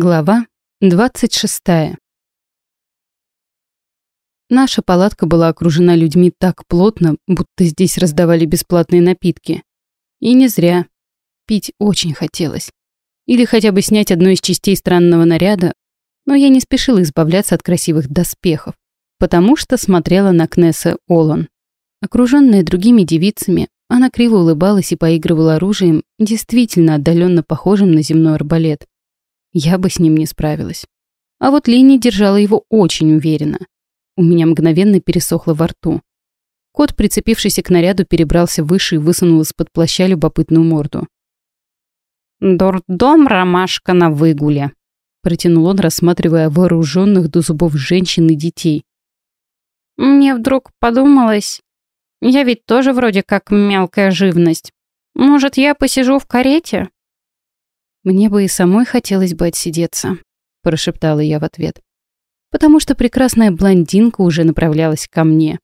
Глава 26. Наша палатка была окружена людьми так плотно, будто здесь раздавали бесплатные напитки. И не зря. Пить очень хотелось. Или хотя бы снять одну из частей странного наряда, но я не спешила избавляться от красивых доспехов, потому что смотрела на Кнесса Олан. Окруженная другими девицами, она криво улыбалась и поигрывала оружием, действительно отдаленно похожим на земной арбалет. Я бы с ним не справилась. А вот Лени держала его очень уверенно. У меня мгновенно пересохло во рту. Кот, прицепившийся к наряду, перебрался выше и высунул из-под плаща любопытную морду. «Дурдом ромашка на выгуле», — протянул он, рассматривая вооруженных до зубов женщин и детей. «Мне вдруг подумалось, я ведь тоже вроде как мелкая живность. Может, я посижу в карете?» «Мне бы и самой хотелось бы отсидеться», — прошептала я в ответ. Потому что прекрасная блондинка уже направлялась ко мне.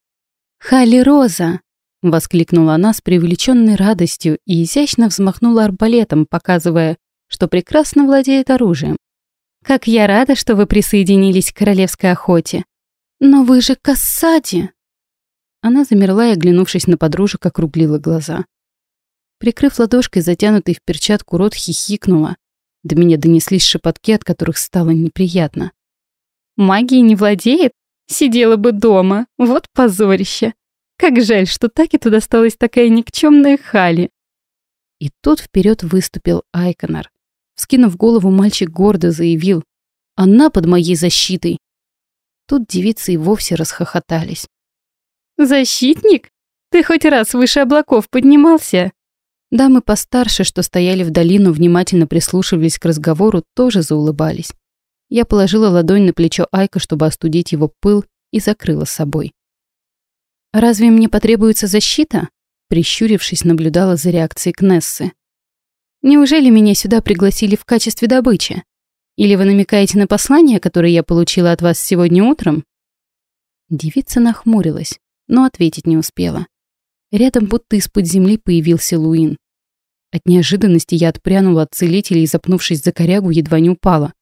«Халли Роза!» — воскликнула она с привлеченной радостью и изящно взмахнула арбалетом, показывая, что прекрасно владеет оружием. «Как я рада, что вы присоединились к королевской охоте! Но вы же Кассади!» Она замерла и, оглянувшись на подружек, округлила глаза. Прикрыв ладошкой затянутый в перчатку рот, хихикнула. До меня донеслись шепотки, от которых стало неприятно. «Магией не владеет? Сидела бы дома. Вот позорище. Как жаль, что так и туда досталась такая никчемная Хали». И тут вперед выступил Айконар. Вскинув голову, мальчик гордо заявил. «Она под моей защитой». Тут девицы и вовсе расхохотались. «Защитник? Ты хоть раз выше облаков поднимался?» Дамы постарше, что стояли в долину, внимательно прислушивались к разговору, тоже заулыбались. Я положила ладонь на плечо Айка, чтобы остудить его пыл, и закрыла собой. «Разве мне потребуется защита?» Прищурившись, наблюдала за реакцией Кнессы. «Неужели меня сюда пригласили в качестве добычи? Или вы намекаете на послание, которое я получила от вас сегодня утром?» Девица нахмурилась, но ответить не успела. Рядом будто из-под земли появился Луин. От неожиданности я отпрянула от целителя и, запнувшись за корягу, едва не упала.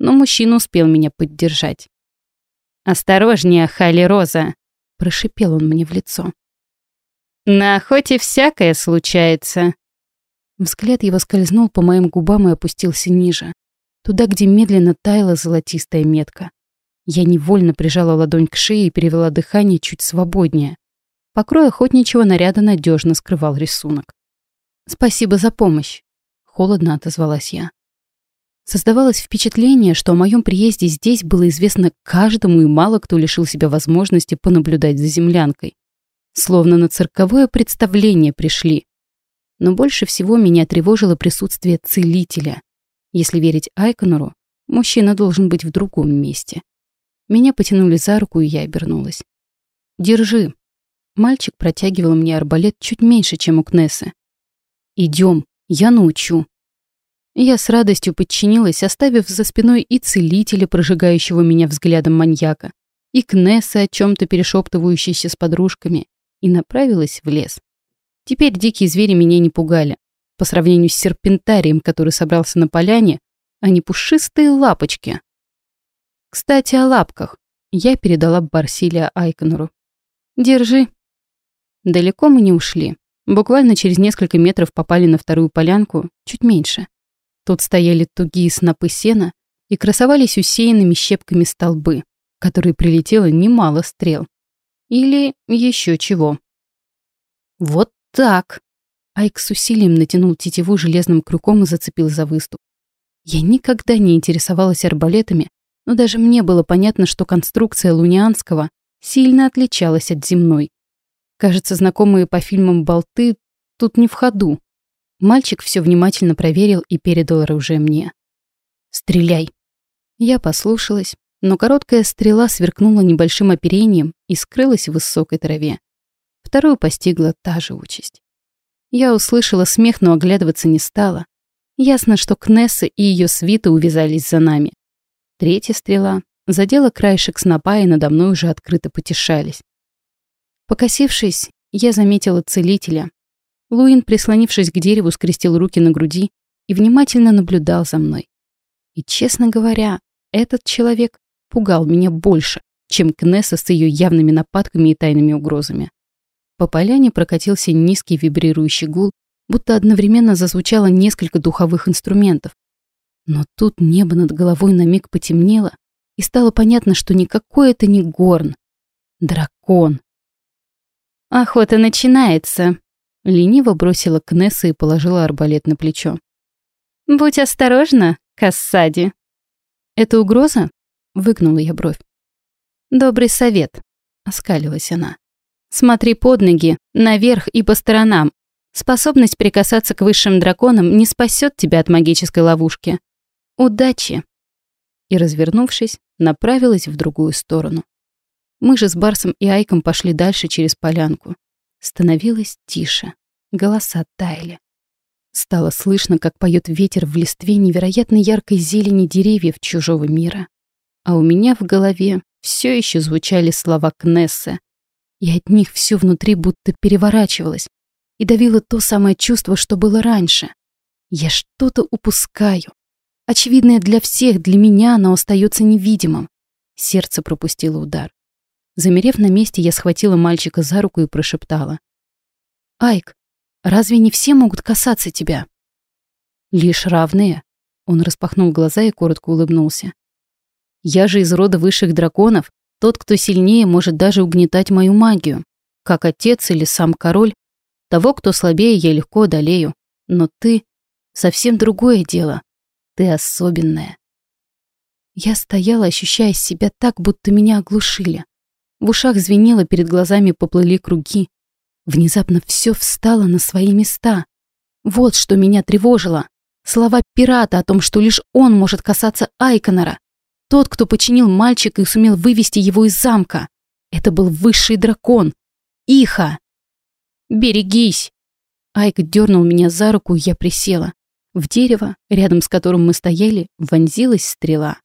Но мужчина успел меня поддержать. «Осторожнее, Хали Роза!» – прошипел он мне в лицо. «На охоте всякое случается!» Взгляд его скользнул по моим губам и опустился ниже, туда, где медленно таяла золотистая метка. Я невольно прижала ладонь к шее и перевела дыхание чуть свободнее. Покрой охотничьего наряда надежно скрывал рисунок. «Спасибо за помощь», — холодно отозвалась я. Создавалось впечатление, что о моем приезде здесь было известно каждому, и мало кто лишил себя возможности понаблюдать за землянкой. Словно на цирковое представление пришли. Но больше всего меня тревожило присутствие целителя. Если верить Айконору, мужчина должен быть в другом месте. Меня потянули за руку, и я обернулась. «Держи». Мальчик протягивал мне арбалет чуть меньше, чем у Кнессы. Идем, я научу. Я с радостью подчинилась, оставив за спиной и целителя, прожигающего меня взглядом маньяка, и Кнесса, о чем-то перешептывающейся с подружками, и направилась в лес. Теперь дикие звери меня не пугали. По сравнению с серпентарием, который собрался на поляне, они пушистые лапочки. Кстати, о лапках. Я передала Барсилия Айконору. «Держи». Далеко мы не ушли. Буквально через несколько метров попали на вторую полянку, чуть меньше. Тут стояли тугие снопы сена и красовались усеянными щепками столбы, которые прилетело немало стрел. Или еще чего. Вот так. Айк с усилием натянул тетиву железным крюком и зацепил за выступ. Я никогда не интересовалась арбалетами, но даже мне было понятно, что конструкция лунианского сильно отличалась от земной. Кажется, знакомые по фильмам болты тут не в ходу. Мальчик все внимательно проверил и передал оружие мне. «Стреляй!» Я послушалась, но короткая стрела сверкнула небольшим оперением и скрылась в высокой траве. Вторую постигла та же участь. Я услышала смех, но оглядываться не стала. Ясно, что Кнесса и ее свита увязались за нами. Третья стрела задела краешек снопа, и надо мной уже открыто потешались. Покосившись, я заметила целителя. Луин, прислонившись к дереву, скрестил руки на груди и внимательно наблюдал за мной. И, честно говоря, этот человек пугал меня больше, чем Кнесса с ее явными нападками и тайными угрозами. По поляне прокатился низкий вибрирующий гул, будто одновременно зазвучало несколько духовых инструментов. Но тут небо над головой на миг потемнело, и стало понятно, что никакой это не горн. Дракон. «Охота начинается», — лениво бросила Кнесса и положила арбалет на плечо. «Будь осторожна, Кассади». «Это угроза?» — выгнула я бровь. «Добрый совет», — оскалилась она. «Смотри под ноги, наверх и по сторонам. Способность прикасаться к высшим драконам не спасет тебя от магической ловушки. Удачи!» И, развернувшись, направилась в другую сторону. Мы же с Барсом и Айком пошли дальше через полянку. Становилось тише. Голоса таяли. Стало слышно, как поет ветер в листве невероятно яркой зелени деревьев чужого мира. А у меня в голове все еще звучали слова Кнессы. И от них все внутри будто переворачивалось и давило то самое чувство, что было раньше. Я что-то упускаю. Очевидное для всех, для меня оно остается невидимым. Сердце пропустило удар. Замерев на месте, я схватила мальчика за руку и прошептала. «Айк, разве не все могут касаться тебя?» «Лишь равные», — он распахнул глаза и коротко улыбнулся. «Я же из рода высших драконов, тот, кто сильнее, может даже угнетать мою магию. Как отец или сам король. Того, кто слабее, я легко одолею. Но ты — совсем другое дело. Ты особенная». Я стояла, ощущая себя так, будто меня оглушили. В ушах звенело, перед глазами поплыли круги. Внезапно все встало на свои места. Вот что меня тревожило. Слова пирата о том, что лишь он может касаться Айконора. Тот, кто починил мальчика и сумел вывести его из замка. Это был высший дракон. Иха. «Берегись!» Айк дернул меня за руку, и я присела. В дерево, рядом с которым мы стояли, вонзилась стрела.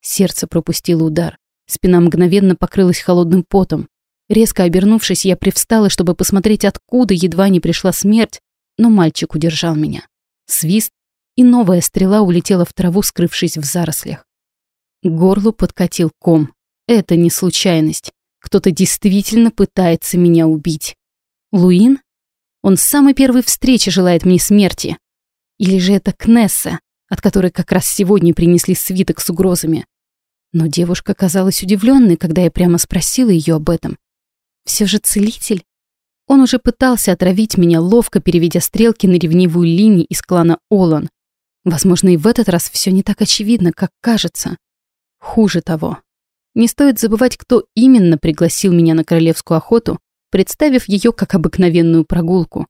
Сердце пропустило удар. Спина мгновенно покрылась холодным потом. Резко обернувшись, я привстала, чтобы посмотреть, откуда едва не пришла смерть, но мальчик удержал меня. Свист, и новая стрела улетела в траву, скрывшись в зарослях. К горлу подкатил ком. Это не случайность. Кто-то действительно пытается меня убить. Луин? Он с самой первой встречи желает мне смерти. Или же это Кнесса, от которой как раз сегодня принесли свиток с угрозами. Но девушка казалась удивленной, когда я прямо спросила ее об этом. Все же целитель? Он уже пытался отравить меня, ловко переведя стрелки на ревнивую линию из клана Олан. Возможно, и в этот раз все не так очевидно, как кажется. Хуже того. Не стоит забывать, кто именно пригласил меня на королевскую охоту, представив ее как обыкновенную прогулку.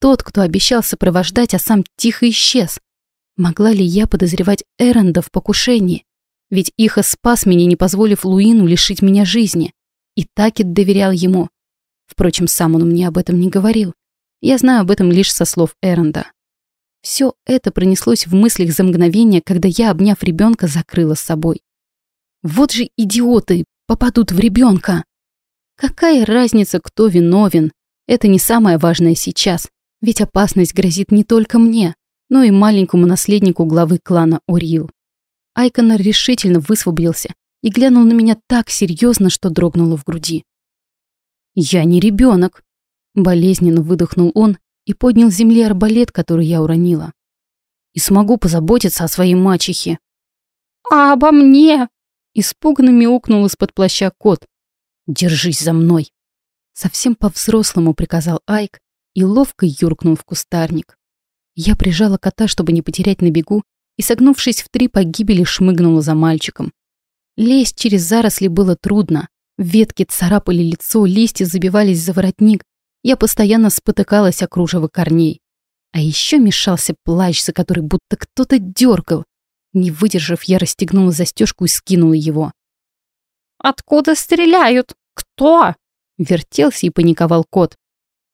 Тот, кто обещал сопровождать, а сам тихо исчез. Могла ли я подозревать Эренда в покушении? Ведь Иха спас меня, не позволив Луину лишить меня жизни. И Такет доверял ему. Впрочем, сам он мне об этом не говорил. Я знаю об этом лишь со слов Эренда. Все это пронеслось в мыслях за мгновение, когда я, обняв ребенка, закрыла с собой. Вот же идиоты, попадут в ребенка. Какая разница, кто виновен? Это не самое важное сейчас, ведь опасность грозит не только мне, но и маленькому наследнику главы клана Орил. Айконор решительно высвободился и глянул на меня так серьезно, что дрогнуло в груди. «Я не ребенок», — болезненно выдохнул он и поднял с земли арбалет, который я уронила. «И смогу позаботиться о своей мачехе». «А обо мне?» — испуганно мяукнул из-под плаща кот. «Держись за мной!» Совсем по-взрослому приказал Айк и ловко юркнул в кустарник. Я прижала кота, чтобы не потерять на бегу, и, согнувшись в три погибели, шмыгнула за мальчиком. Лезть через заросли было трудно. Ветки царапали лицо, листья забивались за воротник. Я постоянно спотыкалась о кружево корней. А еще мешался плащ, за который будто кто-то дергал. Не выдержав, я расстегнула застежку и скинула его. «Откуда стреляют? Кто?» Вертелся и паниковал кот.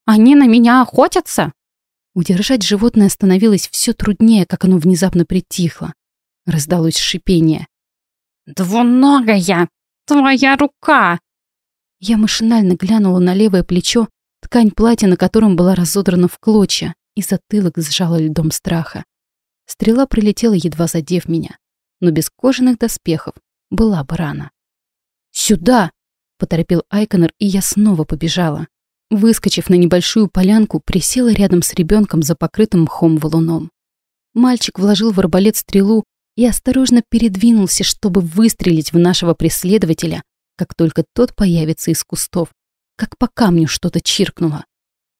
«Они на меня охотятся?» Удержать животное становилось все труднее, как оно внезапно притихло. Раздалось шипение. «Двуногая! Твоя рука!» Я машинально глянула на левое плечо, ткань платья на котором была разодрана в клочья, и затылок сжала льдом страха. Стрела прилетела, едва задев меня. но без кожаных доспехов была бы рана. «Сюда!» — поторопил Айконер, и я снова побежала. Выскочив на небольшую полянку, присела рядом с ребенком за покрытым мхом валуном. Мальчик вложил в арбалет стрелу и осторожно передвинулся, чтобы выстрелить в нашего преследователя, как только тот появится из кустов, как по камню что-то чиркнуло.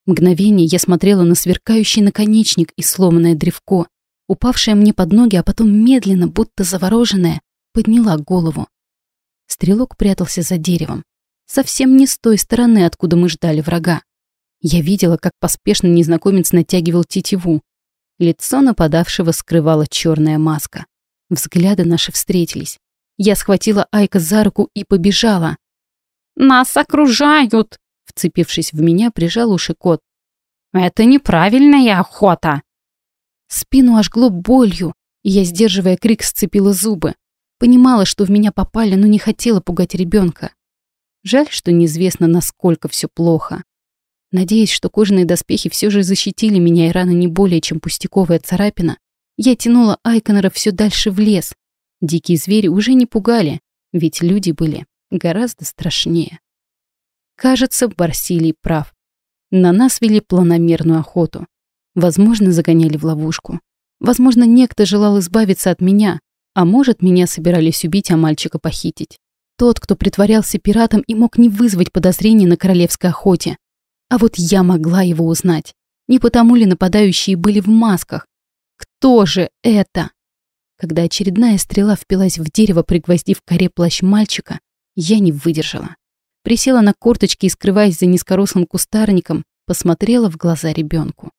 Мгновение я смотрела на сверкающий наконечник и сломанное древко, упавшее мне под ноги, а потом медленно, будто завороженная, подняла голову. Стрелок прятался за деревом, совсем не с той стороны, откуда мы ждали врага. Я видела, как поспешно незнакомец натягивал тетиву. Лицо нападавшего скрывала черная маска. Взгляды наши встретились. Я схватила Айка за руку и побежала. «Нас окружают!» Вцепившись в меня, прижал уши кот. «Это неправильная охота!» Спину ожгло болью, и я, сдерживая крик, сцепила зубы. Понимала, что в меня попали, но не хотела пугать ребенка. Жаль, что неизвестно, насколько все плохо. Надеясь, что кожаные доспехи все же защитили меня, и рана не более, чем пустяковая царапина, я тянула Айконора все дальше в лес. Дикие звери уже не пугали, ведь люди были гораздо страшнее. Кажется, Барсилий прав. На нас вели планомерную охоту. Возможно, загоняли в ловушку. Возможно, некто желал избавиться от меня, а может, меня собирались убить, а мальчика похитить. Тот, кто притворялся пиратом и мог не вызвать подозрений на королевской охоте. А вот я могла его узнать. Не потому ли нападающие были в масках? Кто же это? Когда очередная стрела впилась в дерево, пригвоздив к коре плащ мальчика, я не выдержала. Присела на корточки и, скрываясь за низкорослым кустарником, посмотрела в глаза ребенку.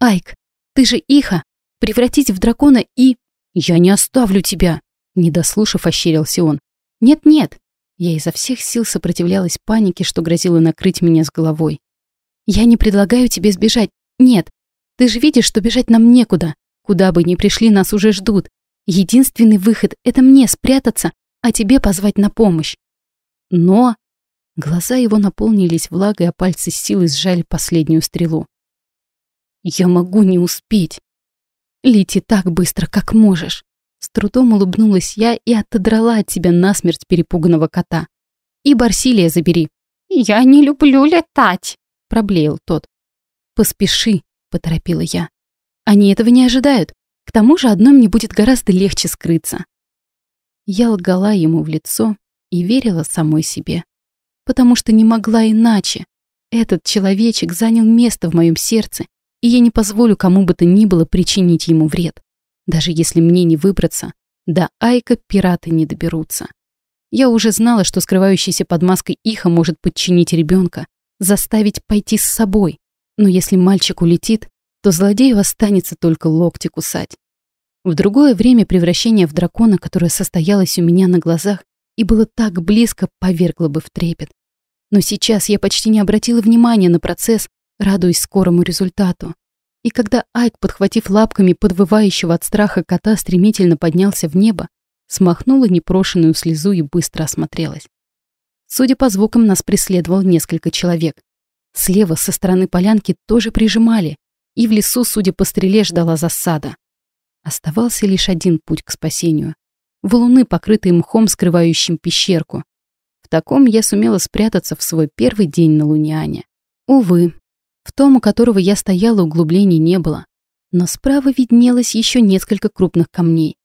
«Айк, ты же Иха! Превратить в дракона и...» «Я не оставлю тебя!» Не дослушав, ощерился он. «Нет-нет!» Я изо всех сил сопротивлялась панике, что грозило накрыть меня с головой. «Я не предлагаю тебе сбежать. Нет. Ты же видишь, что бежать нам некуда. Куда бы ни пришли, нас уже ждут. Единственный выход — это мне спрятаться, а тебе позвать на помощь. Но... Глаза его наполнились влагой, а пальцы силой сжали последнюю стрелу. «Я могу не успеть!» «Лети так быстро, как можешь!» С трудом улыбнулась я и отодрала от себя насмерть перепуганного кота. «И Барсилия забери!» «Я не люблю летать!» — проблеял тот. «Поспеши!» — поторопила я. «Они этого не ожидают. К тому же одной мне будет гораздо легче скрыться». Я лгала ему в лицо, и верила самой себе. Потому что не могла иначе. Этот человечек занял место в моем сердце, и я не позволю кому бы то ни было причинить ему вред. Даже если мне не выбраться, до Айка пираты не доберутся. Я уже знала, что скрывающийся под маской Иха может подчинить ребенка, заставить пойти с собой. Но если мальчик улетит, то злодею останется только локти кусать. В другое время превращение в дракона, которое состоялось у меня на глазах, и было так близко, повергло бы в трепет. Но сейчас я почти не обратила внимания на процесс, радуясь скорому результату. И когда Айк, подхватив лапками подвывающего от страха кота, стремительно поднялся в небо, смахнула непрошенную слезу и быстро осмотрелась. Судя по звукам, нас преследовал несколько человек. Слева, со стороны полянки, тоже прижимали, и в лесу, судя по стреле, ждала засада. Оставался лишь один путь к спасению валуны, покрытые мхом, скрывающим пещерку. В таком я сумела спрятаться в свой первый день на Луниане. Увы, в том, у которого я стояла, углублений не было. Но справа виднелось еще несколько крупных камней.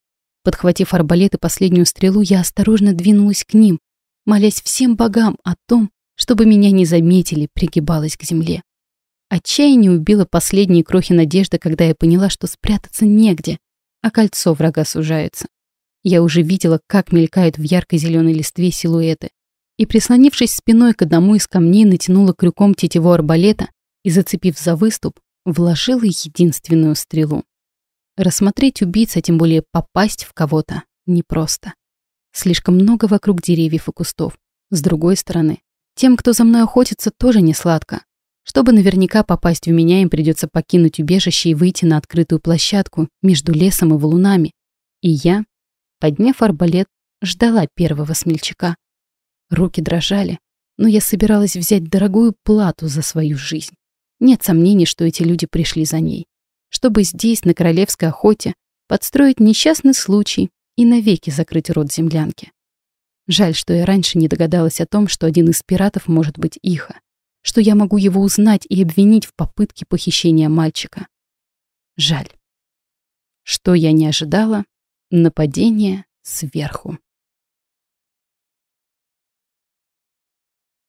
Подхватив арбалет и последнюю стрелу, я осторожно двинулась к ним, молясь всем богам о том, чтобы меня не заметили, пригибалась к земле. Отчаяние убило последние крохи надежды, когда я поняла, что спрятаться негде, а кольцо врага сужается. Я уже видела, как мелькают в яркой зеленой листве силуэты. И, прислонившись спиной к одному из камней, натянула крюком тетиву арбалета и, зацепив за выступ, вложила единственную стрелу. Рассмотреть убийца, тем более попасть в кого-то, непросто. Слишком много вокруг деревьев и кустов. С другой стороны, тем, кто за мной охотится, тоже не сладко. Чтобы наверняка попасть в меня, им придется покинуть убежище и выйти на открытую площадку между лесом и валунами. И я Подняв арбалет, ждала первого смельчака. Руки дрожали, но я собиралась взять дорогую плату за свою жизнь. Нет сомнений, что эти люди пришли за ней. Чтобы здесь, на королевской охоте, подстроить несчастный случай и навеки закрыть рот землянки. Жаль, что я раньше не догадалась о том, что один из пиратов может быть Иха, что я могу его узнать и обвинить в попытке похищения мальчика. Жаль. Что я не ожидала? Нападение сверху.